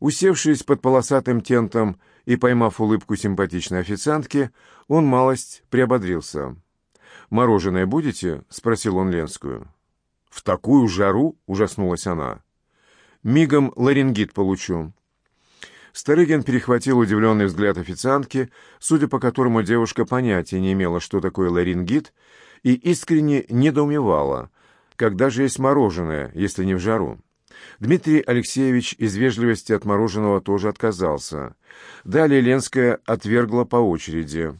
Усевшись под полосатым тентом и поймав улыбку симпатичной официантки, он малость приободрился. «Мороженое будете?» — спросил он Ленскую. «В такую жару?» — ужаснулась она. «Мигом ларингит получу». Старыгин перехватил удивленный взгляд официантки, судя по которому девушка понятия не имела, что такое ларингит, и искренне недоумевала, когда же есть мороженое, если не в жару. Дмитрий Алексеевич из вежливости от мороженого тоже отказался. Далее Ленская отвергла по очереди.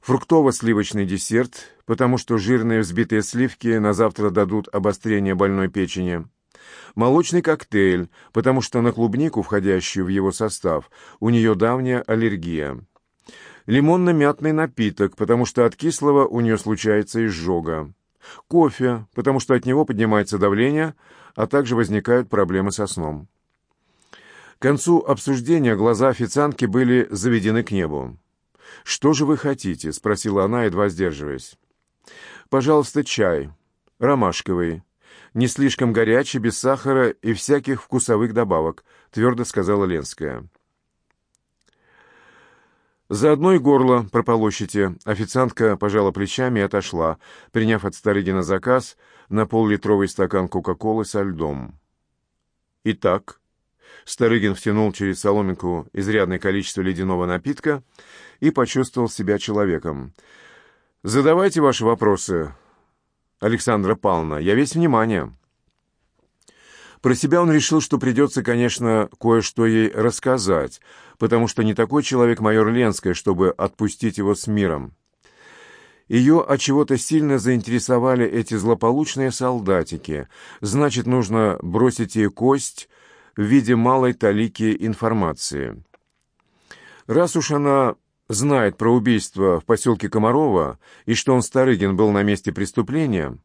Фруктово-сливочный десерт, потому что жирные взбитые сливки на завтра дадут обострение больной печени. Молочный коктейль, потому что на клубнику, входящую в его состав, у нее давняя аллергия. Лимонно-мятный напиток, потому что от кислого у нее случается изжога. Кофе, потому что от него поднимается давление, а также возникают проблемы со сном. К концу обсуждения глаза официантки были заведены к небу. «Что же вы хотите?» — спросила она, едва сдерживаясь. «Пожалуйста, чай. Ромашковый. Не слишком горячий, без сахара и всяких вкусовых добавок», — твердо сказала Ленская. «За одной горло прополощите». Официантка пожала плечами и отошла, приняв от Старыгина заказ на поллитровый стакан Кока-Колы со льдом. «Итак...» Старыгин втянул через соломинку изрядное количество ледяного напитка и почувствовал себя человеком. «Задавайте ваши вопросы, Александра Павловна. Я весь внимание». Про себя он решил, что придется, конечно, кое-что ей рассказать, потому что не такой человек майор Ленская, чтобы отпустить его с миром. Ее от чего-то сильно заинтересовали эти злополучные солдатики. Значит, нужно бросить ей кость в виде малой талики информации. Раз уж она знает про убийство в поселке Комарова и что он, Старыгин, был на месте преступления,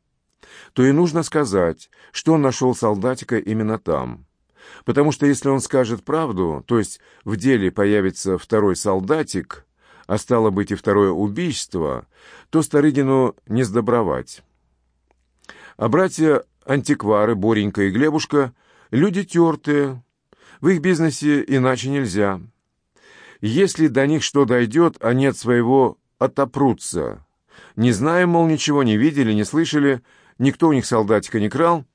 то и нужно сказать, что он нашел солдатика именно там. Потому что если он скажет правду, то есть в деле появится второй солдатик, а стало быть и второе убийство, то Старыгину не сдобровать. А братья-антиквары Боренька и Глебушка — люди тертые, в их бизнесе иначе нельзя. Если до них что дойдет, они от своего отопрутся. Не знаем, мол, ничего не видели, не слышали — Никто у них солдатика не крал,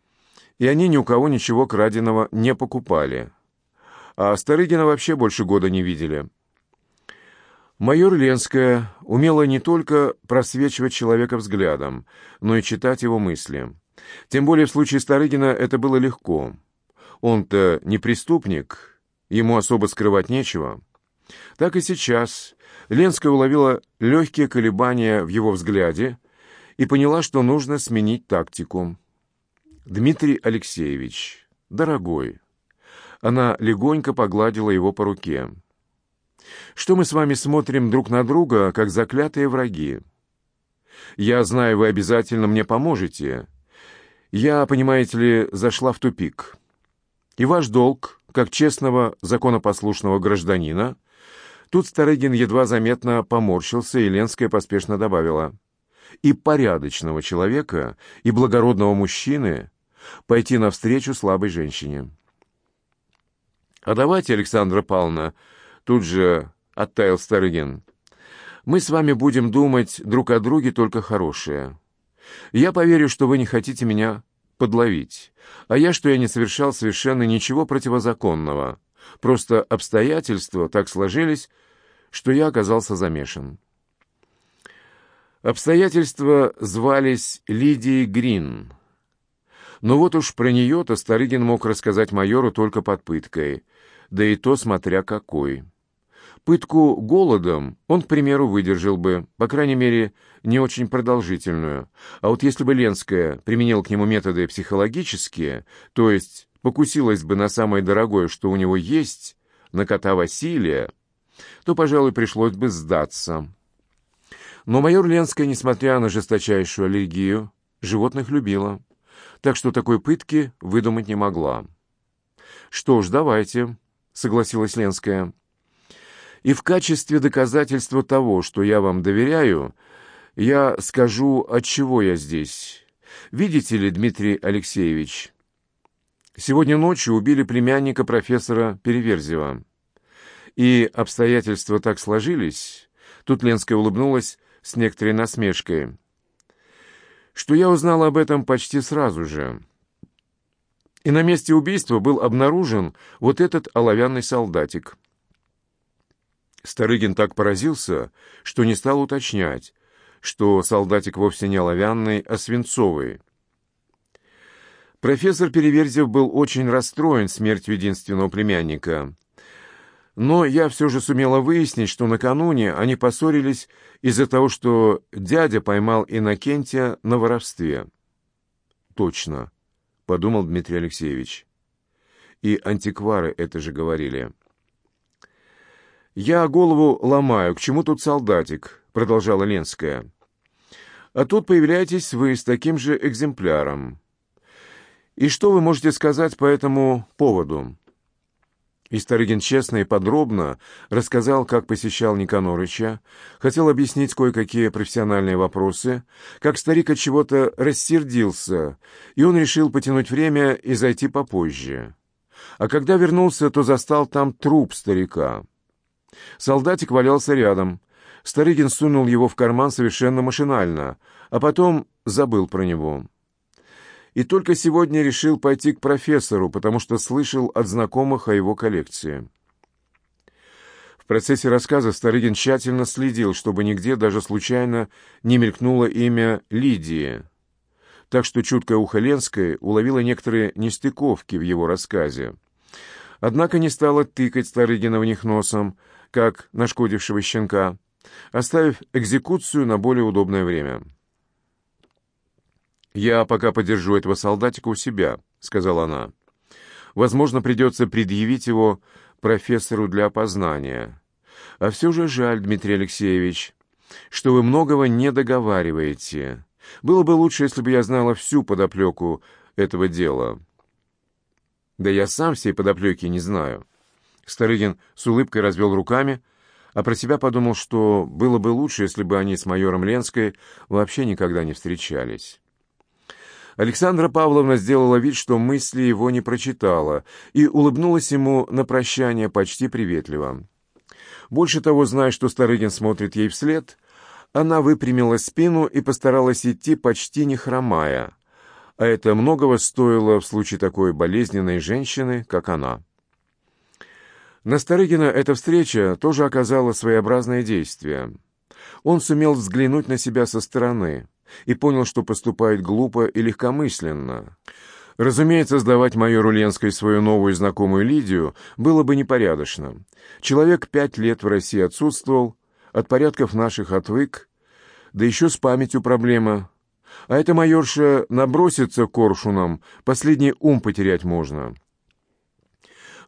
и они ни у кого ничего краденого не покупали. А Старыгина вообще больше года не видели. Майор Ленская умела не только просвечивать человека взглядом, но и читать его мысли. Тем более в случае Старыгина это было легко. Он-то не преступник, ему особо скрывать нечего. Так и сейчас Ленская уловила легкие колебания в его взгляде и поняла, что нужно сменить тактику. «Дмитрий Алексеевич, дорогой». Она легонько погладила его по руке. «Что мы с вами смотрим друг на друга, как заклятые враги? Я знаю, вы обязательно мне поможете. Я, понимаете ли, зашла в тупик. И ваш долг, как честного, законопослушного гражданина...» Тут Старыгин едва заметно поморщился, и Ленская поспешно добавила — и порядочного человека, и благородного мужчины пойти навстречу слабой женщине. «А давайте, Александра Павловна», — тут же оттаял Старыгин, «мы с вами будем думать друг о друге только хорошее. Я поверю, что вы не хотите меня подловить, а я, что я не совершал совершенно ничего противозаконного. Просто обстоятельства так сложились, что я оказался замешан. Обстоятельства звались Лидией Грин. Но вот уж про нее-то Старыгин мог рассказать майору только под пыткой, да и то смотря какой. Пытку голодом он, к примеру, выдержал бы, по крайней мере, не очень продолжительную. А вот если бы Ленская применил к нему методы психологические, то есть покусилась бы на самое дорогое, что у него есть, на кота Василия, то, пожалуй, пришлось бы сдаться. Но майор Ленская, несмотря на жесточайшую аллергию, животных любила, так что такой пытки выдумать не могла. «Что ж, давайте», — согласилась Ленская. «И в качестве доказательства того, что я вам доверяю, я скажу, от чего я здесь. Видите ли, Дмитрий Алексеевич, Сегодня ночью убили племянника профессора Переверзева. И обстоятельства так сложились, тут Ленская улыбнулась с некоторой насмешкой, что я узнал об этом почти сразу же. И на месте убийства был обнаружен вот этот оловянный солдатик. Старыгин так поразился, что не стал уточнять, что солдатик вовсе не оловянный, а свинцовый. Профессор Переверзев был очень расстроен смертью единственного племянника. Но я все же сумела выяснить, что накануне они поссорились из-за того, что дядя поймал Иннокентия на воровстве. «Точно», — подумал Дмитрий Алексеевич. «И антиквары это же говорили». «Я голову ломаю. К чему тут солдатик?» — продолжала Ленская. «А тут появляетесь вы с таким же экземпляром. И что вы можете сказать по этому поводу?» И Старыгин честно и подробно рассказал, как посещал Никанорыча, хотел объяснить кое-какие профессиональные вопросы, как старик от чего-то рассердился, и он решил потянуть время и зайти попозже. А когда вернулся, то застал там труп старика. Солдатик валялся рядом. Старыгин сунул его в карман совершенно машинально, а потом забыл про него. И только сегодня решил пойти к профессору, потому что слышал от знакомых о его коллекции. В процессе рассказа Старыгин тщательно следил, чтобы нигде даже случайно не мелькнуло имя Лидии. Так что чуткая ухо Ленской уловила некоторые нестыковки в его рассказе. Однако не стала тыкать Старыгина в них носом, как нашкодившего щенка, оставив экзекуцию на более удобное время. «Я пока подержу этого солдатика у себя», — сказала она. «Возможно, придется предъявить его профессору для опознания. А все же жаль, Дмитрий Алексеевич, что вы многого не договариваете. Было бы лучше, если бы я знала всю подоплеку этого дела». «Да я сам всей подоплеки не знаю». Старыгин с улыбкой развел руками, а про себя подумал, что было бы лучше, если бы они с майором Ленской вообще никогда не встречались. Александра Павловна сделала вид, что мысли его не прочитала, и улыбнулась ему на прощание почти приветливо. Больше того, зная, что Старыгин смотрит ей вслед, она выпрямила спину и постаралась идти почти не хромая, а это многого стоило в случае такой болезненной женщины, как она. На Старыгина эта встреча тоже оказала своеобразное действие. Он сумел взглянуть на себя со стороны и понял, что поступает глупо и легкомысленно. Разумеется, сдавать майору Ленской свою новую знакомую Лидию было бы непорядочно. Человек пять лет в России отсутствовал, от порядков наших отвык, да еще с памятью проблема. А эта майорша набросится коршуном, последний ум потерять можно.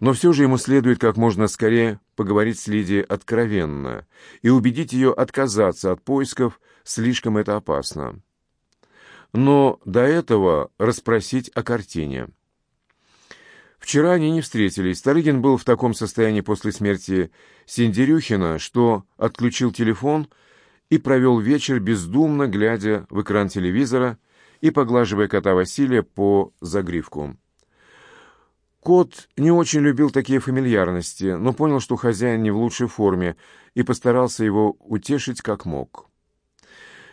Но все же ему следует как можно скорее поговорить с Лидией откровенно и убедить ее отказаться от поисков, слишком это опасно. Но до этого расспросить о картине. Вчера они не встретились. Старыгин был в таком состоянии после смерти Синдерюхина, что отключил телефон и провел вечер бездумно, глядя в экран телевизора и поглаживая кота Василия по загривку. Кот не очень любил такие фамильярности, но понял, что хозяин не в лучшей форме, и постарался его утешить как мог.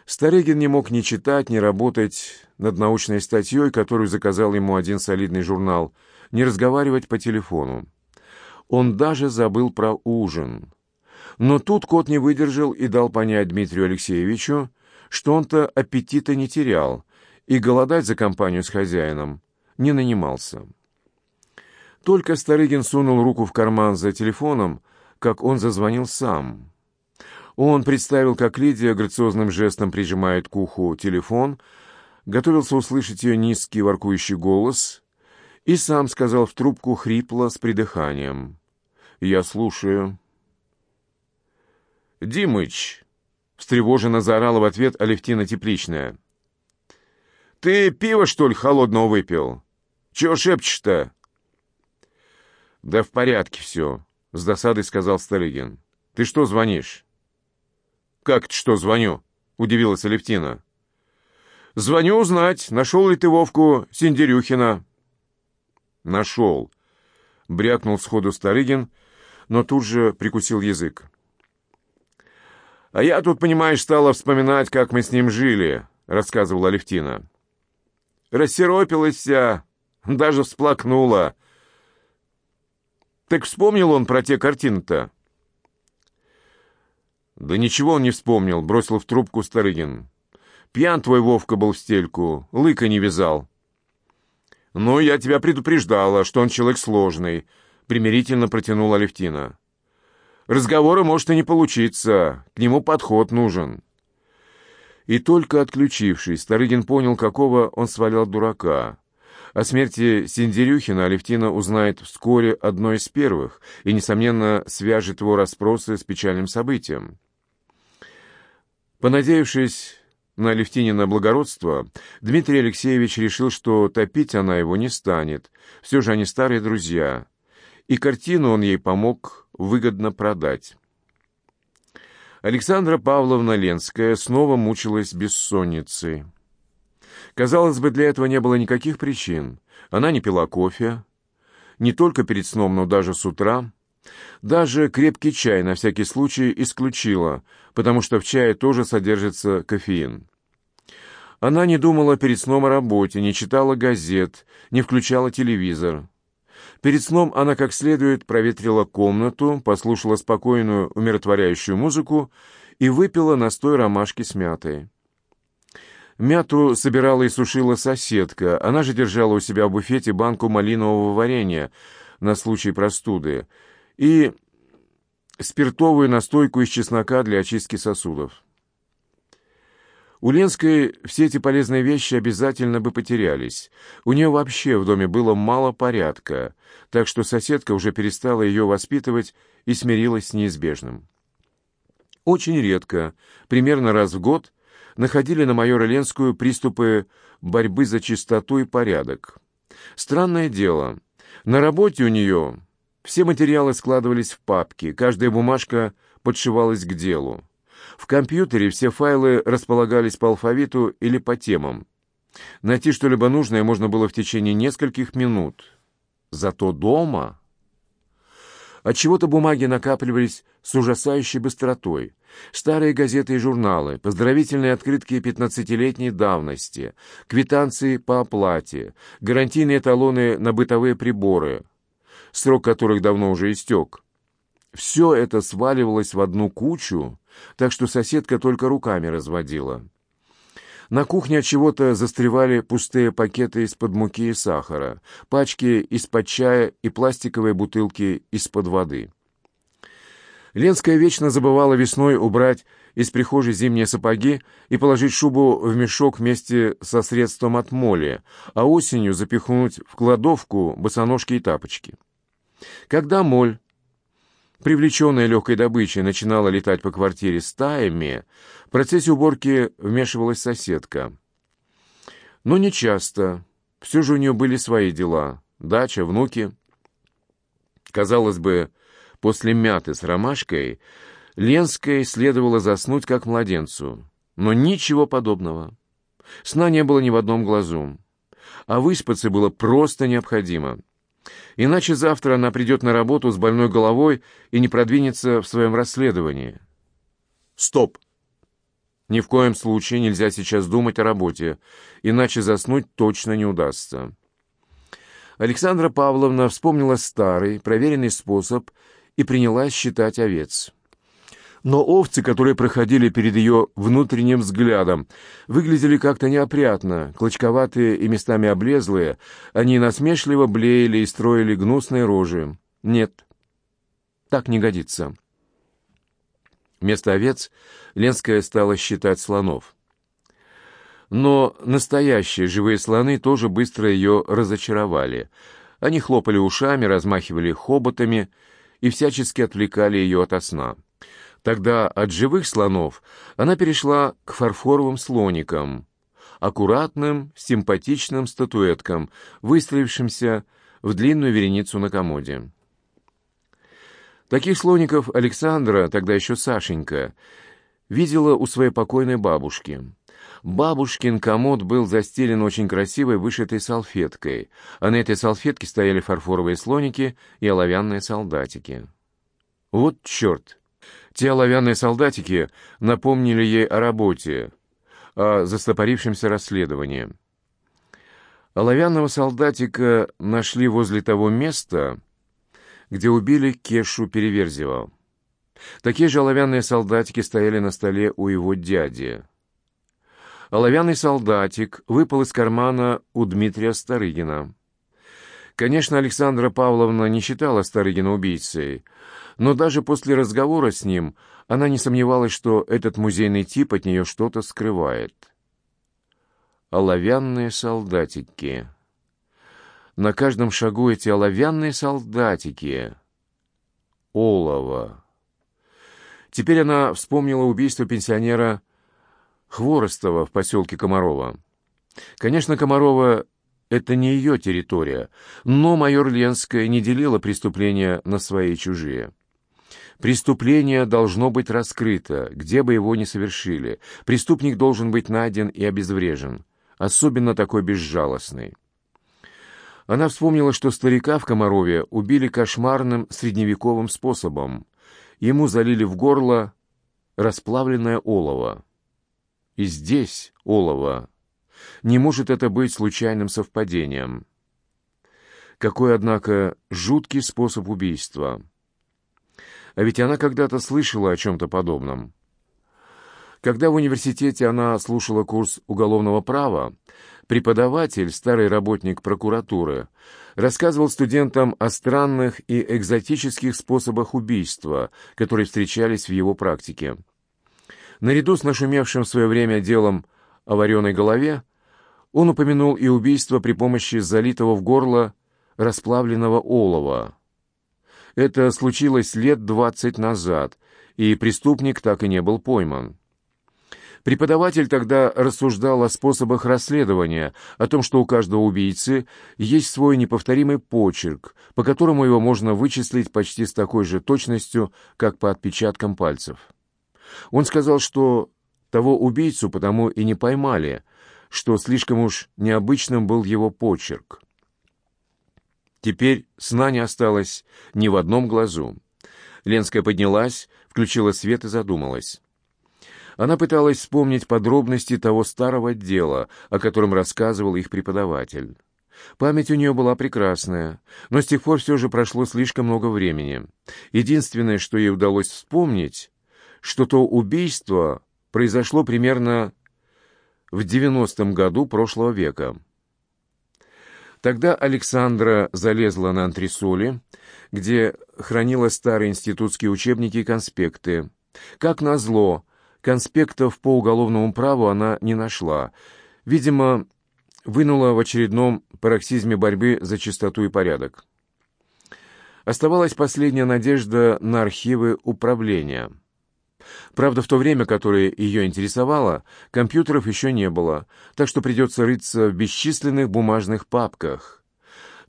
Старыгин не мог ни читать, ни работать над научной статьей, которую заказал ему один солидный журнал, ни разговаривать по телефону. Он даже забыл про ужин. Но тут кот не выдержал и дал понять Дмитрию Алексеевичу, что он-то аппетита не терял и голодать за компанию с хозяином не нанимался. Только Старыгин сунул руку в карман за телефоном, как он зазвонил сам. Он представил, как Лидия грациозным жестом прижимает к уху телефон, готовился услышать ее низкий воркующий голос и сам сказал в трубку хрипло с придыханием. «Я слушаю». «Димыч!» — встревоженно заорала в ответ Алевтина Тепличная. «Ты пиво, что ли, холодного выпил? Чего шепчешь-то?» «Да в порядке все», — с досадой сказал Старыгин. «Ты что звонишь?» «Как это что звоню?» — удивилась Алевтина. «Звоню узнать, нашел ли ты Вовку Синдерюхина». «Нашел!» — брякнул сходу Старыгин, но тут же прикусил язык. «А я тут, понимаешь, стала вспоминать, как мы с ним жили», — рассказывала Алевтина. «Рассеропилась вся, даже всплакнула. Так вспомнил он про те картины-то?» «Да ничего он не вспомнил», — бросил в трубку Старыгин. «Пьян твой Вовка был в стельку, лыка не вязал». «Ну, я тебя предупреждала, что он человек сложный», — примирительно протянула Алевтина. «Разговора может и не получиться, к нему подход нужен». И только отключившись, Старыгин понял, какого он свалял дурака. О смерти Синдерюхина Алевтина узнает вскоре одной из первых и, несомненно, свяжет его расспросы с печальным событием. Понадеявшись на Алевтинина благородство, Дмитрий Алексеевич решил, что топить она его не станет. Все же они старые друзья. И картину он ей помог выгодно продать. Александра Павловна Ленская снова мучилась бессонницей. Казалось бы, для этого не было никаких причин. Она не пила кофе, не только перед сном, но даже с утра. Даже крепкий чай на всякий случай исключила, потому что в чае тоже содержится кофеин. Она не думала перед сном о работе, не читала газет, не включала телевизор. Перед сном она как следует проветрила комнату, послушала спокойную, умиротворяющую музыку и выпила настой ромашки с мятой. Мяту собирала и сушила соседка, она же держала у себя в буфете банку малинового варенья на случай простуды и спиртовую настойку из чеснока для очистки сосудов. У Ленской все эти полезные вещи обязательно бы потерялись. У нее вообще в доме было мало порядка, так что соседка уже перестала ее воспитывать и смирилась с неизбежным. Очень редко, примерно раз в год, находили на майора Ленскую приступы борьбы за чистоту и порядок. Странное дело, на работе у нее все материалы складывались в папки, каждая бумажка подшивалась к делу. В компьютере все файлы располагались по алфавиту или по темам. Найти что-либо нужное можно было в течение нескольких минут. Зато дома... От чего то бумаги накапливались с ужасающей быстротой. Старые газеты и журналы, поздравительные открытки пятнадцатилетней давности, квитанции по оплате, гарантийные талоны на бытовые приборы, срок которых давно уже истек. Все это сваливалось в одну кучу, так что соседка только руками разводила. На кухне от чего-то застревали пустые пакеты из-под муки и сахара, пачки из-под чая и пластиковые бутылки из-под воды. Ленская вечно забывала весной убрать из прихожей зимние сапоги и положить шубу в мешок вместе со средством от моли, а осенью запихнуть в кладовку босоножки и тапочки. Когда моль привлеченная легкой добычей, начинала летать по квартире стаями, в процессе уборки вмешивалась соседка. Но не часто. Все же у нее были свои дела. Дача, внуки. Казалось бы, после мяты с ромашкой Ленской следовало заснуть как младенцу. Но ничего подобного. Сна не было ни в одном глазу. А выспаться было просто необходимо. Иначе завтра она придет на работу с больной головой и не продвинется в своем расследовании. Стоп! Ни в коем случае нельзя сейчас думать о работе, иначе заснуть точно не удастся. Александра Павловна вспомнила старый, проверенный способ и принялась считать овец. Но овцы, которые проходили перед ее внутренним взглядом, выглядели как-то неопрятно, клочковатые и местами облезлые, они насмешливо блеяли и строили гнусные рожи. Нет, так не годится. Вместо овец Ленская стала считать слонов. Но настоящие живые слоны тоже быстро ее разочаровали. Они хлопали ушами, размахивали хоботами и всячески отвлекали ее от сна. Тогда от живых слонов она перешла к фарфоровым слоникам, аккуратным, симпатичным статуэткам, выстроившимся в длинную вереницу на комоде. Таких слоников Александра, тогда еще Сашенька, видела у своей покойной бабушки. Бабушкин комод был застелен очень красивой вышитой салфеткой, а на этой салфетке стояли фарфоровые слоники и оловянные солдатики. Вот черт! Те оловянные солдатики напомнили ей о работе, о застопорившемся расследовании. Оловянного солдатика нашли возле того места, где убили Кешу Переверзева. Такие же оловянные солдатики стояли на столе у его дяди. Оловянный солдатик выпал из кармана у Дмитрия Старыгина. Конечно, Александра Павловна не считала Старыгина убийцей, но даже после разговора с ним она не сомневалась, что этот музейный тип от нее что-то скрывает. Оловянные солдатики. На каждом шагу эти оловянные солдатики. Олово. Теперь она вспомнила убийство пенсионера Хворостова в поселке Комарова. Конечно, Комарова — это не ее территория, но майор Ленская не делила преступления на свои и чужие. Преступление должно быть раскрыто, где бы его ни совершили. Преступник должен быть найден и обезврежен, особенно такой безжалостный. Она вспомнила, что старика в Комарове убили кошмарным средневековым способом. Ему залили в горло расплавленное олово. И здесь олово. Не может это быть случайным совпадением. Какой, однако, жуткий способ убийства. А ведь она когда-то слышала о чем-то подобном. Когда в университете она слушала курс уголовного права, преподаватель, старый работник прокуратуры, рассказывал студентам о странных и экзотических способах убийства, которые встречались в его практике. Наряду с нашумевшим в свое время делом о вареной голове, он упомянул и убийство при помощи залитого в горло расплавленного олова. Это случилось лет двадцать назад, и преступник так и не был пойман. Преподаватель тогда рассуждал о способах расследования, о том, что у каждого убийцы есть свой неповторимый почерк, по которому его можно вычислить почти с такой же точностью, как по отпечаткам пальцев. Он сказал, что того убийцу потому и не поймали, что слишком уж необычным был его почерк. Теперь сна не осталось ни в одном глазу. Ленская поднялась, включила свет и задумалась. Она пыталась вспомнить подробности того старого дела, о котором рассказывал их преподаватель. Память у нее была прекрасная, но с тех пор все же прошло слишком много времени. Единственное, что ей удалось вспомнить, что то убийство произошло примерно в 90-м году прошлого века. Тогда Александра залезла на антресоли, где хранила старые институтские учебники и конспекты. Как назло, конспектов по уголовному праву она не нашла. Видимо, вынула в очередном пароксизме борьбы за чистоту и порядок. Оставалась последняя надежда на архивы управления – Правда, в то время, которое ее интересовало, компьютеров еще не было, так что придется рыться в бесчисленных бумажных папках.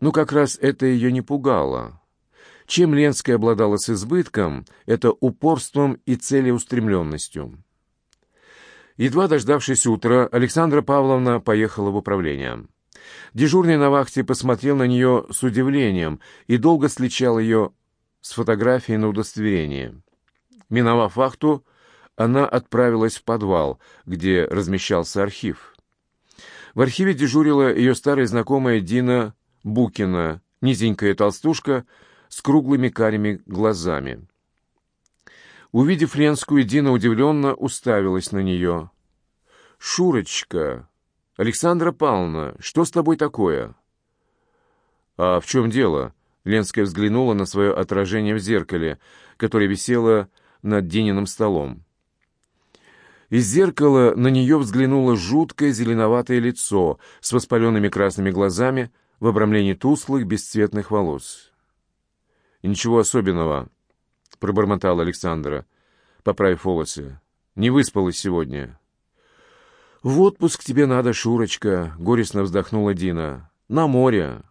Но как раз это ее не пугало. Чем Ленская обладала с избытком, это упорством и целеустремленностью. Едва дождавшись утра, Александра Павловна поехала в управление. Дежурный на вахте посмотрел на нее с удивлением и долго сличал ее с фотографией на удостоверение. Миновав вахту, она отправилась в подвал, где размещался архив. В архиве дежурила ее старая знакомая Дина Букина, низенькая толстушка с круглыми карими глазами. Увидев Ленскую, Дина удивленно уставилась на нее. «Шурочка! Александра Павловна, что с тобой такое?» «А в чем дело?» Ленская взглянула на свое отражение в зеркале, которое висело над Дининым столом. Из зеркала на нее взглянуло жуткое зеленоватое лицо с воспаленными красными глазами в обрамлении тусклых бесцветных волос. «Ничего особенного», — пробормотала Александра, поправив волосы. «Не выспалась сегодня». «В отпуск тебе надо, Шурочка», — горестно вздохнула Дина. «На море».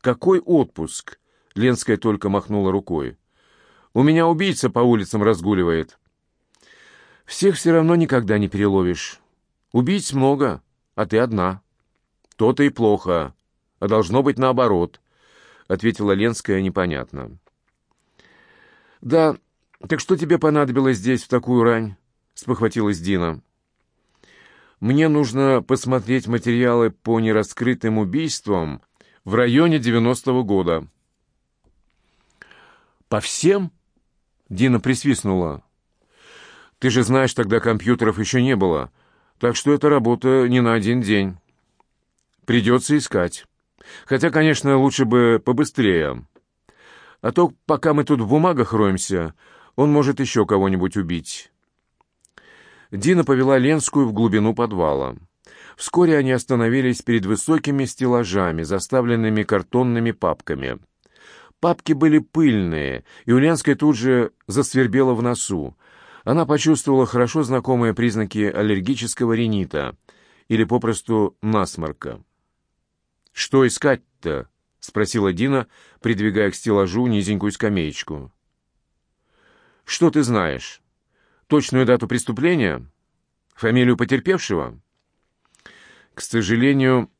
«Какой отпуск?» — Ленская только махнула рукой. У меня убийца по улицам разгуливает». Всех все равно никогда не переловишь. Убийц много, а ты одна. То-то и плохо, а должно быть наоборот, — ответила Ленская непонятно. Да, так что тебе понадобилось здесь в такую рань? — спохватилась Дина. Мне нужно посмотреть материалы по нераскрытым убийствам в районе девяностого года. «По всем?» — Дина присвистнула. «Ты же знаешь, тогда компьютеров еще не было, так что это работа не на один день. Придется искать. Хотя, конечно, лучше бы побыстрее. А то, пока мы тут в бумагах роемся, он может еще кого-нибудь убить». Дина повела Ленскую в глубину подвала. Вскоре они остановились перед высокими стеллажами, заставленными картонными папками. Папки были пыльные, и у Ленской тут же засвербело в носу. Она почувствовала хорошо знакомые признаки аллергического ринита или попросту насморка. «Что искать-то?» — спросила Дина, придвигая к стеллажу низенькую скамеечку. «Что ты знаешь?» Точную дату преступления? Фамилию потерпевшего? К сожалению,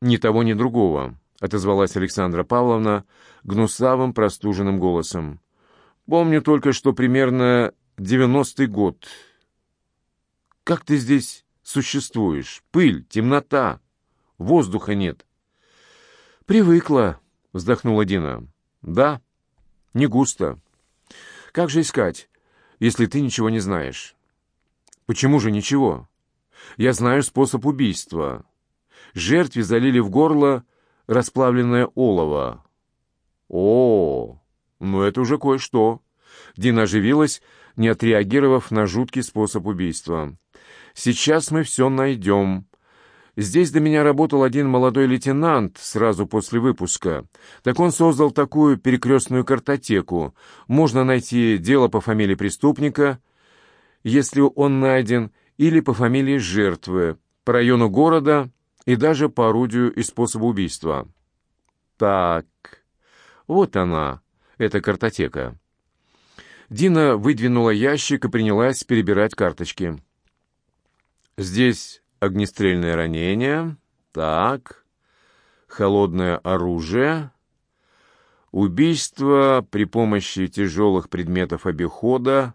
ни того, ни другого, отозвалась Александра Павловна гнусавым простуженным голосом. Помню только, что примерно девяностый год. Как ты здесь существуешь? Пыль, темнота, воздуха нет. Привыкла, вздохнула Дина. Да, не густо. Как же искать? если ты ничего не знаешь. Почему же ничего? Я знаю способ убийства. Жертве залили в горло расплавленное олово. О, ну это уже кое-что. Дина оживилась, не отреагировав на жуткий способ убийства. Сейчас мы все найдем. Здесь до меня работал один молодой лейтенант сразу после выпуска. Так он создал такую перекрестную картотеку. Можно найти дело по фамилии преступника, если он найден, или по фамилии жертвы, по району города и даже по орудию и способу убийства. Так, вот она, эта картотека. Дина выдвинула ящик и принялась перебирать карточки. Здесь огнестрельное ранение, так, холодное оружие, убийство при помощи тяжелых предметов обихода,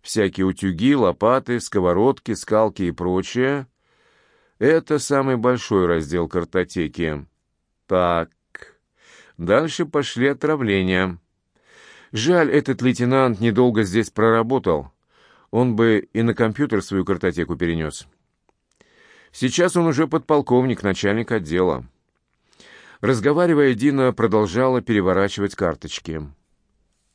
всякие утюги, лопаты, сковородки, скалки и прочее. Это самый большой раздел картотеки. Так, дальше пошли отравления. Жаль, этот лейтенант недолго здесь проработал. Он бы и на компьютер свою картотеку перенес. Сейчас он уже подполковник, начальник отдела. Разговаривая, Дина продолжала переворачивать карточки.